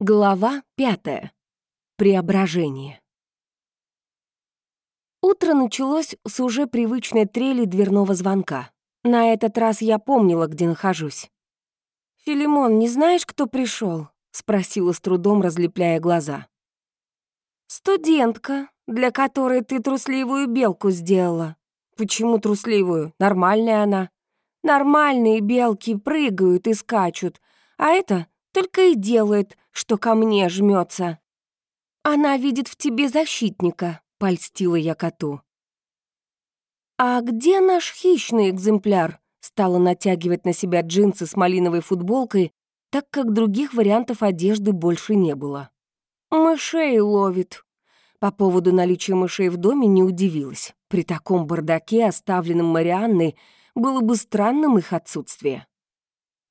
Глава пятая. Преображение. Утро началось с уже привычной трели дверного звонка. На этот раз я помнила, где нахожусь. «Филимон, не знаешь, кто пришел? спросила с трудом, разлепляя глаза. «Студентка, для которой ты трусливую белку сделала». «Почему трусливую? Нормальная она». «Нормальные белки прыгают и скачут, а это только и делает, что ко мне жмется. Она видит в тебе защитника, польстила я коту. А где наш хищный экземпляр? Стала натягивать на себя джинсы с малиновой футболкой, так как других вариантов одежды больше не было. Мышей ловит. По поводу наличия мышей в доме не удивилась. При таком бардаке, оставленном Марианной, было бы странным их отсутствие.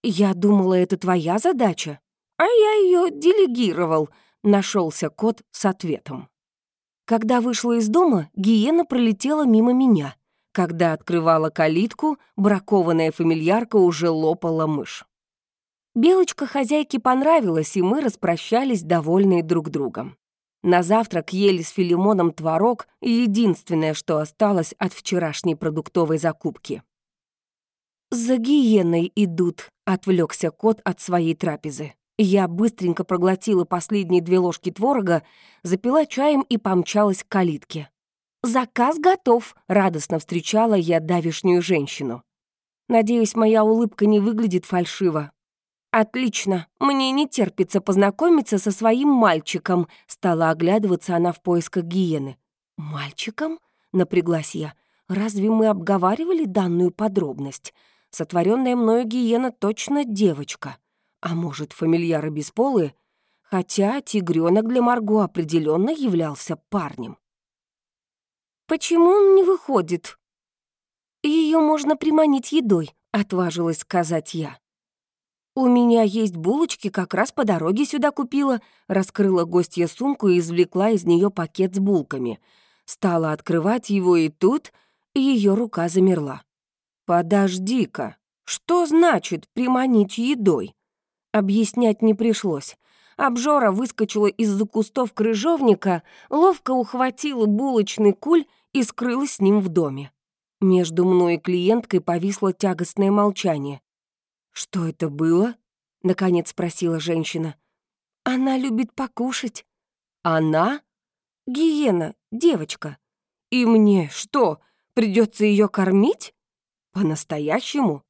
«Я думала, это твоя задача, а я ее делегировал», — нашелся кот с ответом. Когда вышла из дома, гиена пролетела мимо меня. Когда открывала калитку, бракованная фамильярка уже лопала мышь. Белочка хозяйке понравилась, и мы распрощались, довольные друг другом. На завтрак ели с Филимоном творог, единственное, что осталось от вчерашней продуктовой закупки. «За гиеной идут», — отвлекся кот от своей трапезы. Я быстренько проглотила последние две ложки творога, запила чаем и помчалась к калитке. «Заказ готов», — радостно встречала я давишнюю женщину. Надеюсь, моя улыбка не выглядит фальшиво. «Отлично, мне не терпится познакомиться со своим мальчиком», — стала оглядываться она в поисках гиены. «Мальчиком?» — напряглась я. «Разве мы обговаривали данную подробность?» Сотворенная мною гиена точно девочка. А может, фамильяры бесполые? Хотя тигренок для Марго определенно являлся парнем. «Почему он не выходит?» Ее можно приманить едой», — отважилась сказать я. «У меня есть булочки, как раз по дороге сюда купила», раскрыла гостья сумку и извлекла из нее пакет с булками. Стала открывать его, и тут ее рука замерла. «Подожди-ка, что значит приманить едой?» Объяснять не пришлось. Обжора выскочила из-за кустов крыжовника, ловко ухватила булочный куль и скрылась с ним в доме. Между мной и клиенткой повисло тягостное молчание. «Что это было?» — наконец спросила женщина. «Она любит покушать». «Она?» «Гиена, девочка». «И мне что, придется ее кормить?» По-настоящему?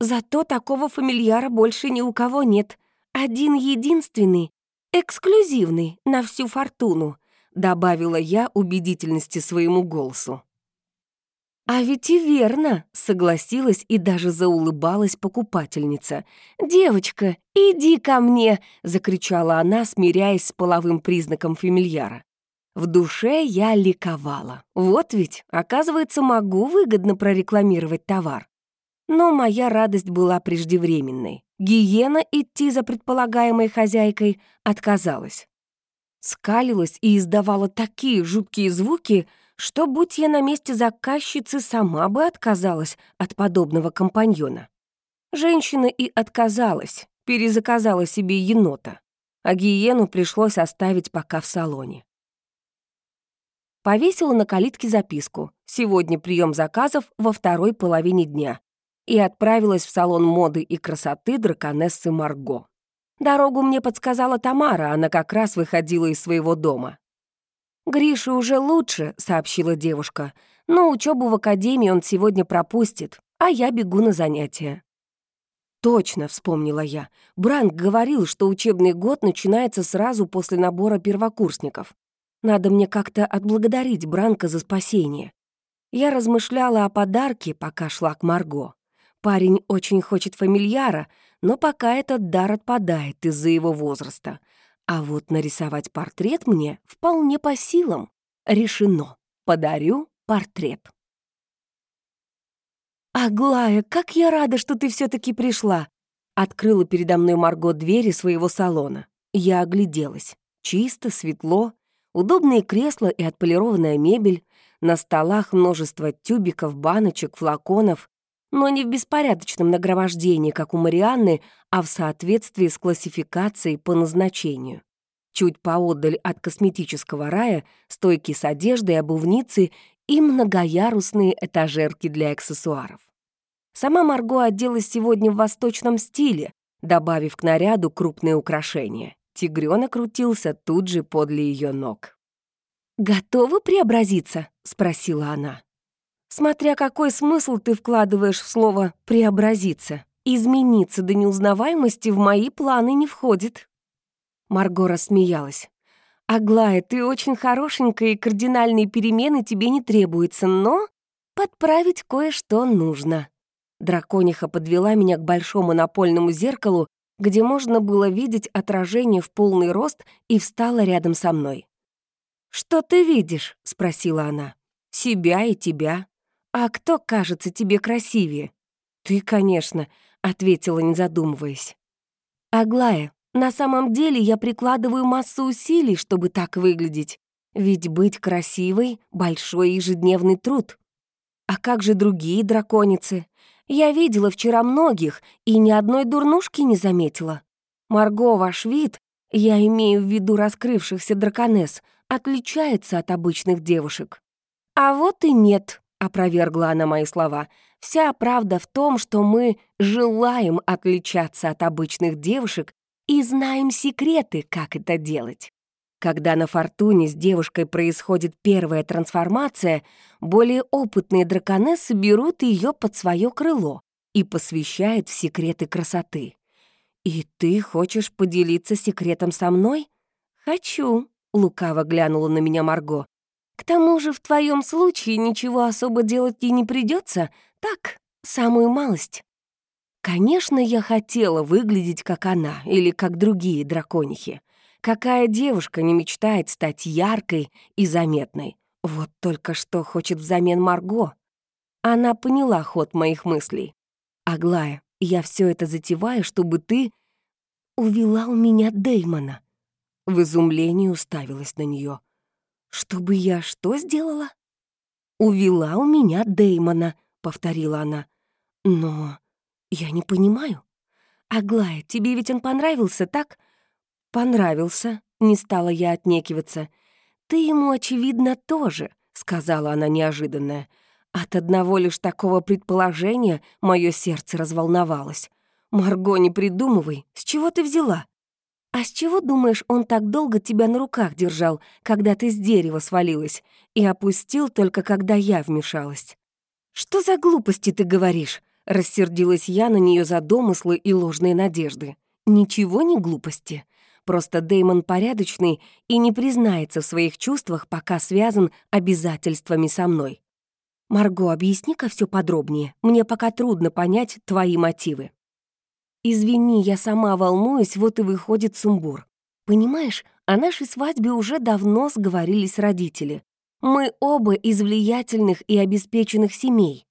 Зато такого фамильяра больше ни у кого нет. Один единственный, эксклюзивный на всю фортуну, добавила я убедительности своему голосу. «А ведь и верно», — согласилась и даже заулыбалась покупательница. «Девочка, иди ко мне!» — закричала она, смиряясь с половым признаком фамильяра. В душе я ликовала. Вот ведь, оказывается, могу выгодно прорекламировать товар. Но моя радость была преждевременной. Гиена идти за предполагаемой хозяйкой отказалась. Скалилась и издавала такие жуткие звуки, что, будь я на месте заказчицы, сама бы отказалась от подобного компаньона. Женщина и отказалась, перезаказала себе енота, а гиену пришлось оставить пока в салоне повесила на калитке записку «Сегодня прием заказов во второй половине дня» и отправилась в салон моды и красоты драконессы Марго. Дорогу мне подсказала Тамара, она как раз выходила из своего дома. «Гриша уже лучше», — сообщила девушка, «но учебу в академии он сегодня пропустит, а я бегу на занятия». «Точно», — вспомнила я. Бранк говорил, что учебный год начинается сразу после набора первокурсников. Надо мне как-то отблагодарить Бранка за спасение. Я размышляла о подарке, пока шла к Марго. Парень очень хочет фамильяра, но пока этот дар отпадает из-за его возраста. А вот нарисовать портрет мне вполне по силам. Решено. Подарю портрет. «Аглая, как я рада, что ты все таки пришла!» Открыла передо мной Марго двери своего салона. Я огляделась. Чисто, светло, Удобные кресла и отполированная мебель, на столах множество тюбиков, баночек, флаконов. Но не в беспорядочном нагромождении, как у Марианны, а в соответствии с классификацией по назначению. Чуть поодаль от косметического рая стойки с одеждой, обувницы и многоярусные этажерки для аксессуаров. Сама Марго оделась сегодня в восточном стиле, добавив к наряду крупные украшения. Тигрёнок крутился тут же подле ее ног. «Готова преобразиться?» — спросила она. «Смотря какой смысл ты вкладываешь в слово «преобразиться». Измениться до неузнаваемости в мои планы не входит». Марго рассмеялась. «Аглая, ты очень хорошенькая, и кардинальные перемены тебе не требуются, но подправить кое-что нужно». Дракониха подвела меня к большому напольному зеркалу, где можно было видеть отражение в полный рост и встала рядом со мной. «Что ты видишь?» — спросила она. «Себя и тебя. А кто кажется тебе красивее?» «Ты, конечно», — ответила, не задумываясь. «Аглая, на самом деле я прикладываю массу усилий, чтобы так выглядеть. Ведь быть красивой — большой ежедневный труд. А как же другие драконицы? Я видела вчера многих и ни одной дурнушки не заметила. Марго, ваш вид, я имею в виду раскрывшихся драконесс, отличается от обычных девушек. А вот и нет, опровергла она мои слова. Вся правда в том, что мы желаем отличаться от обычных девушек и знаем секреты, как это делать. Когда на Фортуне с девушкой происходит первая трансформация, более опытные драконессы берут ее под свое крыло и посвящают в секреты красоты. «И ты хочешь поделиться секретом со мной?» «Хочу», — лукаво глянула на меня Марго. «К тому же в твоем случае ничего особо делать и не придется, так, самую малость». Конечно, я хотела выглядеть как она или как другие драконихи. Какая девушка не мечтает стать яркой и заметной? Вот только что хочет взамен Марго. Она поняла ход моих мыслей. «Аглая, я все это затеваю, чтобы ты увела у меня Деймона». В изумлении уставилась на нее. «Чтобы я что сделала?» «Увела у меня Деймона», — повторила она. «Но я не понимаю. Аглая, тебе ведь он понравился, так?» «Понравился», — не стала я отнекиваться. «Ты ему, очевидно, тоже», — сказала она неожиданно. От одного лишь такого предположения мое сердце разволновалось. «Марго, не придумывай, с чего ты взяла?» «А с чего, думаешь, он так долго тебя на руках держал, когда ты с дерева свалилась, и опустил только когда я вмешалась?» «Что за глупости ты говоришь?» — рассердилась я на нее за домыслы и ложные надежды. «Ничего не глупости. Просто Деймон порядочный и не признается в своих чувствах, пока связан обязательствами со мной. Марго, объясни-ка все подробнее. Мне пока трудно понять твои мотивы. Извини, я сама волнуюсь, вот и выходит сумбур. Понимаешь, о нашей свадьбе уже давно сговорились родители. Мы оба из влиятельных и обеспеченных семей.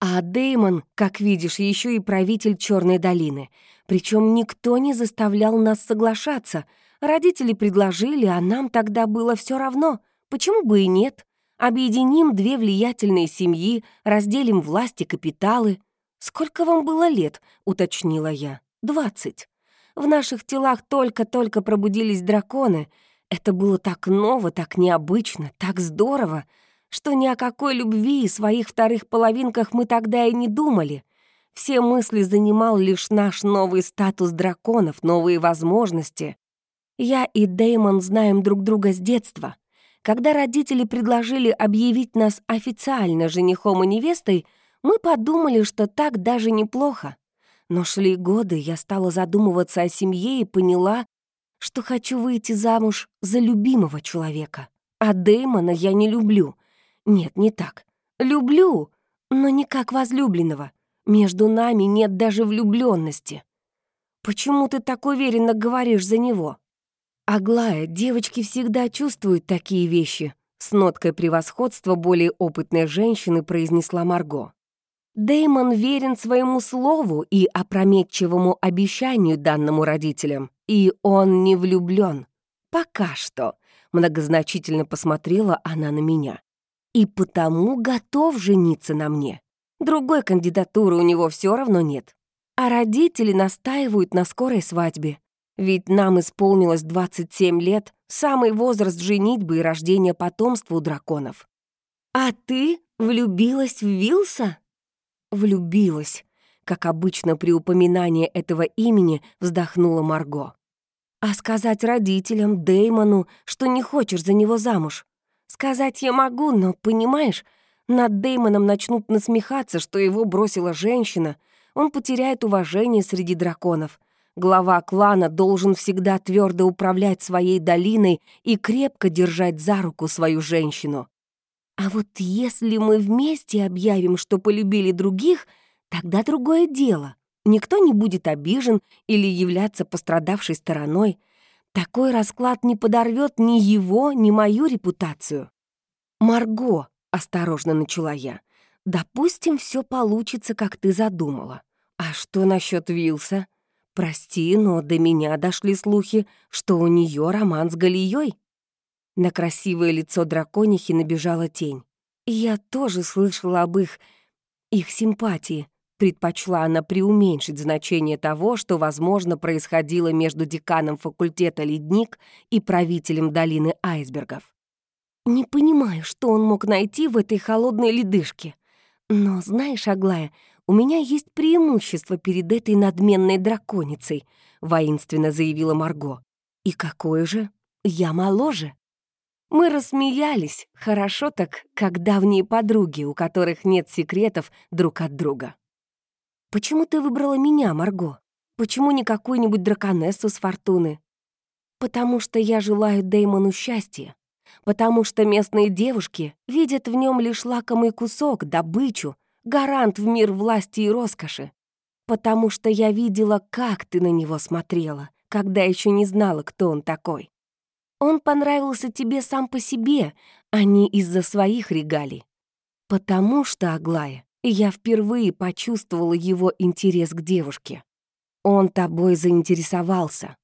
А Деймон, как видишь, еще и правитель Черной долины. Причем никто не заставлял нас соглашаться. Родители предложили, а нам тогда было все равно. Почему бы и нет? Объединим две влиятельные семьи, разделим власти, капиталы. «Сколько вам было лет?» — уточнила я. «Двадцать. В наших телах только-только пробудились драконы. Это было так ново, так необычно, так здорово что ни о какой любви и своих вторых половинках мы тогда и не думали. Все мысли занимал лишь наш новый статус драконов, новые возможности. Я и Дэймон знаем друг друга с детства. Когда родители предложили объявить нас официально женихом и невестой, мы подумали, что так даже неплохо. Но шли годы, я стала задумываться о семье и поняла, что хочу выйти замуж за любимого человека. А Дэймона я не люблю — нет, не так. Люблю, но не как возлюбленного. Между нами нет даже влюбленности. Почему ты так уверенно говоришь за него? Аглая, девочки всегда чувствуют такие вещи. С ноткой превосходства более опытной женщины произнесла Марго. Деймон верен своему слову и опрометчивому обещанию данному родителям, и он не влюблен. Пока что. Многозначительно посмотрела она на меня и потому готов жениться на мне. Другой кандидатуры у него все равно нет. А родители настаивают на скорой свадьбе. Ведь нам исполнилось 27 лет, самый возраст женитьбы и рождения потомства у драконов. А ты влюбилась в Вилса? Влюбилась, как обычно при упоминании этого имени вздохнула Марго. А сказать родителям, Деймону, что не хочешь за него замуж? Сказать я могу, но, понимаешь, над Деймоном начнут насмехаться, что его бросила женщина, он потеряет уважение среди драконов. Глава клана должен всегда твердо управлять своей долиной и крепко держать за руку свою женщину. А вот если мы вместе объявим, что полюбили других, тогда другое дело. Никто не будет обижен или являться пострадавшей стороной. Такой расклад не подорвет ни его, ни мою репутацию. «Марго», — осторожно начала я, — «допустим, все получится, как ты задумала. А что насчет Вилса? Прости, но до меня дошли слухи, что у нее роман с Галией». На красивое лицо драконихи набежала тень. Я тоже слышала об их... их симпатии, Предпочла она преуменьшить значение того, что, возможно, происходило между деканом факультета «Ледник» и правителем долины айсбергов. Не понимаю, что он мог найти в этой холодной ледышке. Но, знаешь, Аглая, у меня есть преимущество перед этой надменной драконицей, воинственно заявила Марго. И какое же? Я моложе. Мы рассмеялись, хорошо так, как давние подруги, у которых нет секретов друг от друга. «Почему ты выбрала меня, Марго? Почему не какую-нибудь драконессу с фортуны?» «Потому что я желаю Дэймону счастья. Потому что местные девушки видят в нем лишь лакомый кусок, добычу, гарант в мир власти и роскоши. Потому что я видела, как ты на него смотрела, когда еще не знала, кто он такой. Он понравился тебе сам по себе, а не из-за своих регалий. Потому что, Аглая, я впервые почувствовала его интерес к девушке. Он тобой заинтересовался.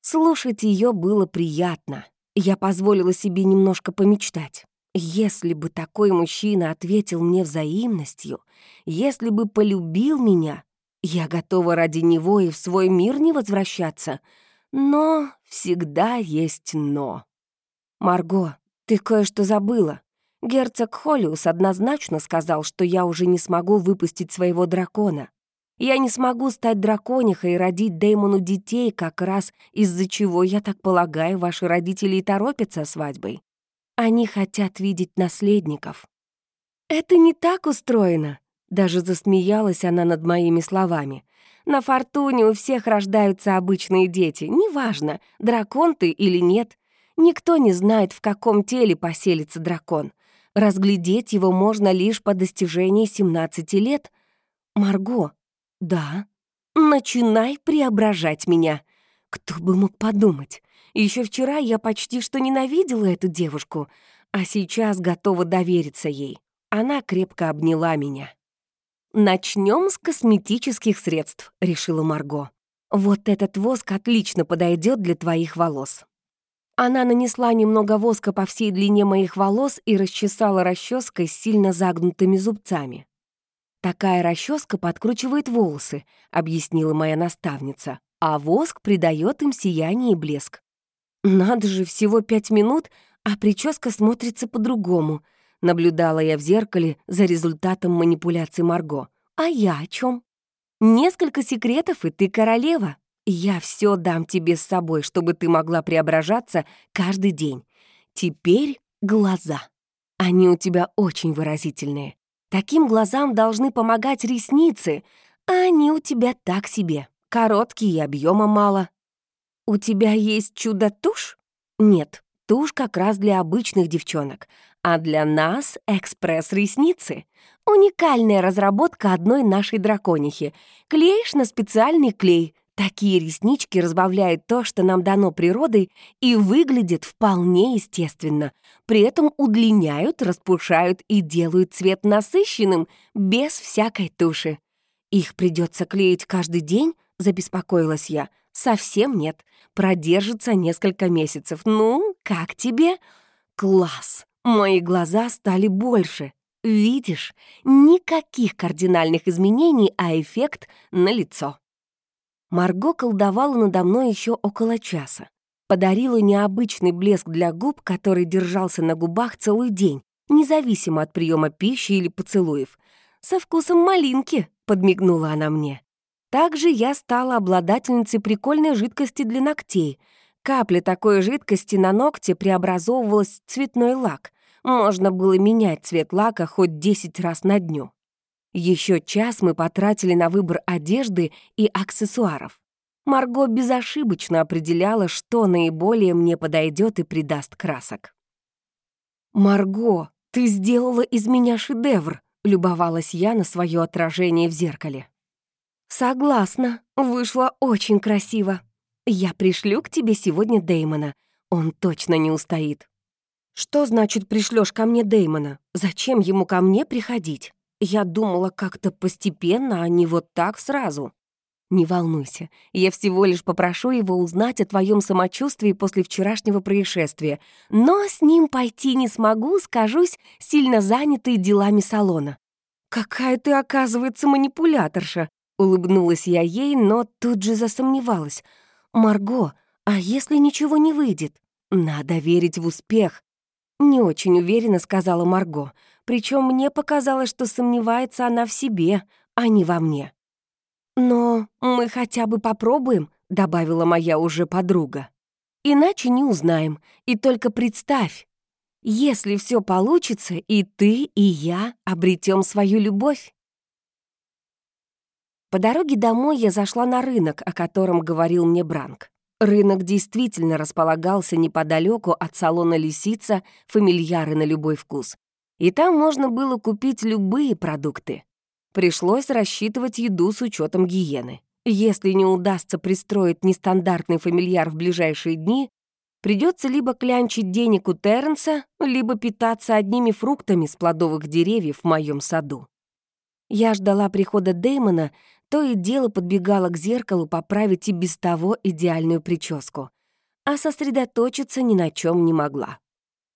Слушать ее было приятно. Я позволила себе немножко помечтать. Если бы такой мужчина ответил мне взаимностью, если бы полюбил меня, я готова ради него и в свой мир не возвращаться. Но всегда есть «но». «Марго, ты кое-что забыла. Герцог Холлиус однозначно сказал, что я уже не смогу выпустить своего дракона. Я не смогу стать драконихой и родить Дэймону детей, как раз из-за чего, я так полагаю, ваши родители и торопятся свадьбой. Они хотят видеть наследников. Это не так устроено. Даже засмеялась она над моими словами. На фортуне у всех рождаются обычные дети. Неважно, дракон ты или нет. Никто не знает, в каком теле поселится дракон. Разглядеть его можно лишь по достижении 17 лет. Марго, да, начинай преображать меня. Кто бы мог подумать? Еще вчера я почти что ненавидела эту девушку, а сейчас готова довериться ей. Она крепко обняла меня. «Начнем с косметических средств», — решила Марго. «Вот этот воск отлично подойдет для твоих волос. Она нанесла немного воска по всей длине моих волос и расчесала расческой с сильно загнутыми зубцами. «Такая расческа подкручивает волосы», — объяснила моя наставница, «а воск придает им сияние и блеск». «Надо же, всего пять минут, а прическа смотрится по-другому», — наблюдала я в зеркале за результатом манипуляции Марго. «А я о чем? «Несколько секретов, и ты королева», я все дам тебе с собой, чтобы ты могла преображаться каждый день. Теперь глаза. Они у тебя очень выразительные. Таким глазам должны помогать ресницы, а они у тебя так себе. Короткие и объема мало. У тебя есть чудо-тушь? Нет, тушь как раз для обычных девчонок, а для нас экспресс-ресницы. Уникальная разработка одной нашей драконихи. Клеишь на специальный клей — Такие реснички разбавляют то, что нам дано природой, и выглядят вполне естественно. При этом удлиняют, распушают и делают цвет насыщенным, без всякой туши. Их придется клеить каждый день, забеспокоилась я. Совсем нет. Продержится несколько месяцев. Ну, как тебе? Класс! Мои глаза стали больше. Видишь, никаких кардинальных изменений, а эффект налицо. Марго колдовала надо мной еще около часа. Подарила необычный блеск для губ, который держался на губах целый день, независимо от приема пищи или поцелуев. «Со вкусом малинки», — подмигнула она мне. Также я стала обладательницей прикольной жидкости для ногтей. Капля такой жидкости на ногте преобразовывалась в цветной лак. Можно было менять цвет лака хоть 10 раз на дню. Еще час мы потратили на выбор одежды и аксессуаров. Марго безошибочно определяла, что наиболее мне подойдет и придаст красок. «Марго, ты сделала из меня шедевр!» — любовалась я на свое отражение в зеркале. «Согласна, вышло очень красиво. Я пришлю к тебе сегодня Дэймона. Он точно не устоит». «Что значит пришлешь ко мне Дэймона? Зачем ему ко мне приходить? Я думала как-то постепенно, а не вот так сразу». «Не волнуйся, я всего лишь попрошу его узнать о твоем самочувствии после вчерашнего происшествия, но с ним пойти не смогу, скажусь, сильно занятой делами салона». «Какая ты, оказывается, манипуляторша!» Улыбнулась я ей, но тут же засомневалась. «Марго, а если ничего не выйдет? Надо верить в успех. Не очень уверенно сказала Марго, причем мне показалось, что сомневается она в себе, а не во мне. «Но мы хотя бы попробуем», — добавила моя уже подруга. «Иначе не узнаем. И только представь, если все получится, и ты, и я обретем свою любовь». По дороге домой я зашла на рынок, о котором говорил мне Бранк. Рынок действительно располагался неподалеку от салона «Лисица», фамильяры на любой вкус. И там можно было купить любые продукты. Пришлось рассчитывать еду с учетом гиены. Если не удастся пристроить нестандартный фамильяр в ближайшие дни, придется либо клянчить денег у Терренса, либо питаться одними фруктами с плодовых деревьев в моем саду. Я ждала прихода Дэймона, то и дело подбегала к зеркалу поправить и без того идеальную прическу, а сосредоточиться ни на чем не могла.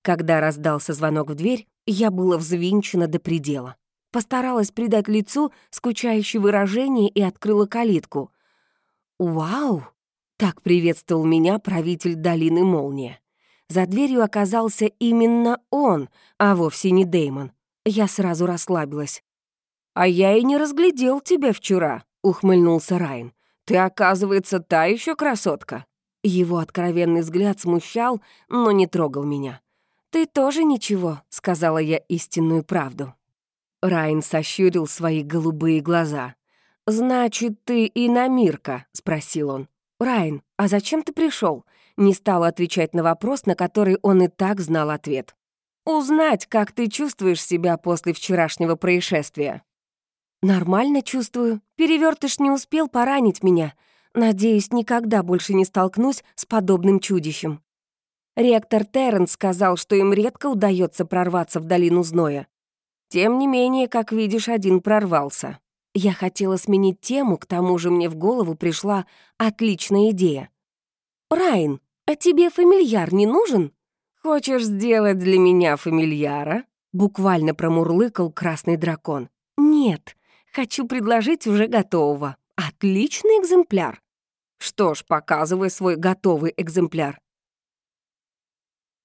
Когда раздался звонок в дверь, я была взвинчена до предела. Постаралась придать лицу скучающее выражение и открыла калитку. «Вау!» — так приветствовал меня правитель долины Молния. За дверью оказался именно он, а вовсе не Деймон. Я сразу расслабилась. «А я и не разглядел тебя вчера», — ухмыльнулся Райан. «Ты, оказывается, та еще красотка». Его откровенный взгляд смущал, но не трогал меня. «Ты тоже ничего», — сказала я истинную правду. Райан сощурил свои голубые глаза. «Значит, ты и Намирка?» — спросил он. «Райан, а зачем ты пришел? Не стала отвечать на вопрос, на который он и так знал ответ. «Узнать, как ты чувствуешь себя после вчерашнего происшествия». «Нормально чувствую. Перевертыш не успел поранить меня. Надеюсь, никогда больше не столкнусь с подобным чудищем». Ректор Терренс сказал, что им редко удается прорваться в долину зноя. Тем не менее, как видишь, один прорвался. Я хотела сменить тему, к тому же мне в голову пришла отличная идея. «Райн, а тебе фамильяр не нужен?» «Хочешь сделать для меня фамильяра?» Буквально промурлыкал красный дракон. «Нет, Хочу предложить уже готового. Отличный экземпляр. Что ж, показывай свой готовый экземпляр.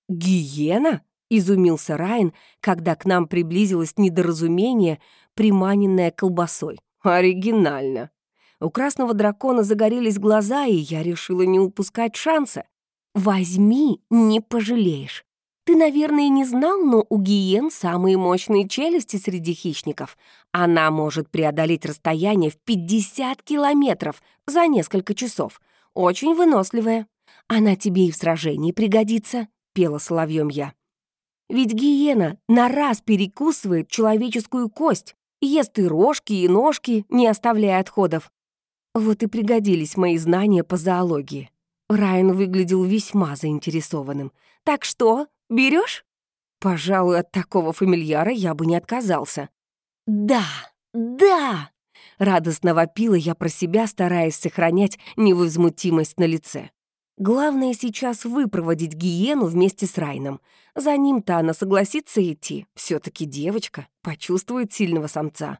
«Гиена?» — изумился Райан, когда к нам приблизилось недоразумение, приманенное колбасой. «Оригинально!» У красного дракона загорелись глаза, и я решила не упускать шанса. «Возьми, не пожалеешь. Ты, наверное, не знал, но у гиен самые мощные челюсти среди хищников. Она может преодолеть расстояние в 50 километров за несколько часов. Очень выносливая. Она тебе и в сражении пригодится, — пела соловьем я. Ведь гиена на раз перекусывает человеческую кость, ест и рожки, и ножки, не оставляя отходов. Вот и пригодились мои знания по зоологии. Райан выглядел весьма заинтересованным. «Так что, Берешь? Пожалуй, от такого фамильяра я бы не отказался. Да, да! Радостно вопила я про себя, стараясь сохранять невозмутимость на лице. Главное сейчас выпроводить гиену вместе с Райном. За ним-то она согласится идти. все таки девочка, почувствует сильного самца.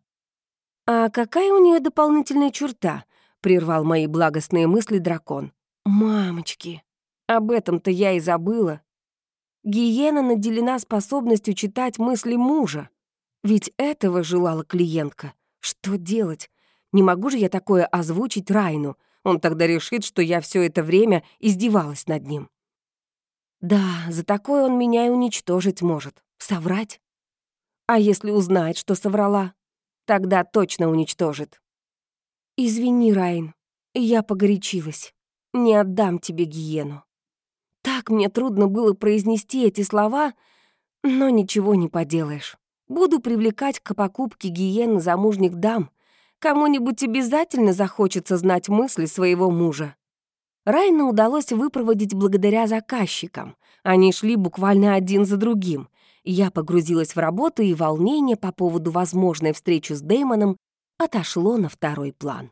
«А какая у нее дополнительная черта?» — прервал мои благостные мысли дракон. «Мамочки, об этом-то я и забыла. Гиена наделена способностью читать мысли мужа. Ведь этого желала клиентка. Что делать? Не могу же я такое озвучить Райну. Он тогда решит, что я все это время издевалась над ним. Да, за такое он меня и уничтожить может. Соврать. А если узнает, что соврала? Тогда точно уничтожит. Извини, Райн, я погорячилась. Не отдам тебе гиену. Так мне трудно было произнести эти слова, но ничего не поделаешь. Буду привлекать к покупке гиены замужних дам. Кому-нибудь обязательно захочется знать мысли своего мужа. Райна удалось выпроводить благодаря заказчикам. Они шли буквально один за другим. Я погрузилась в работу, и волнение по поводу возможной встречи с Дэймоном отошло на второй план.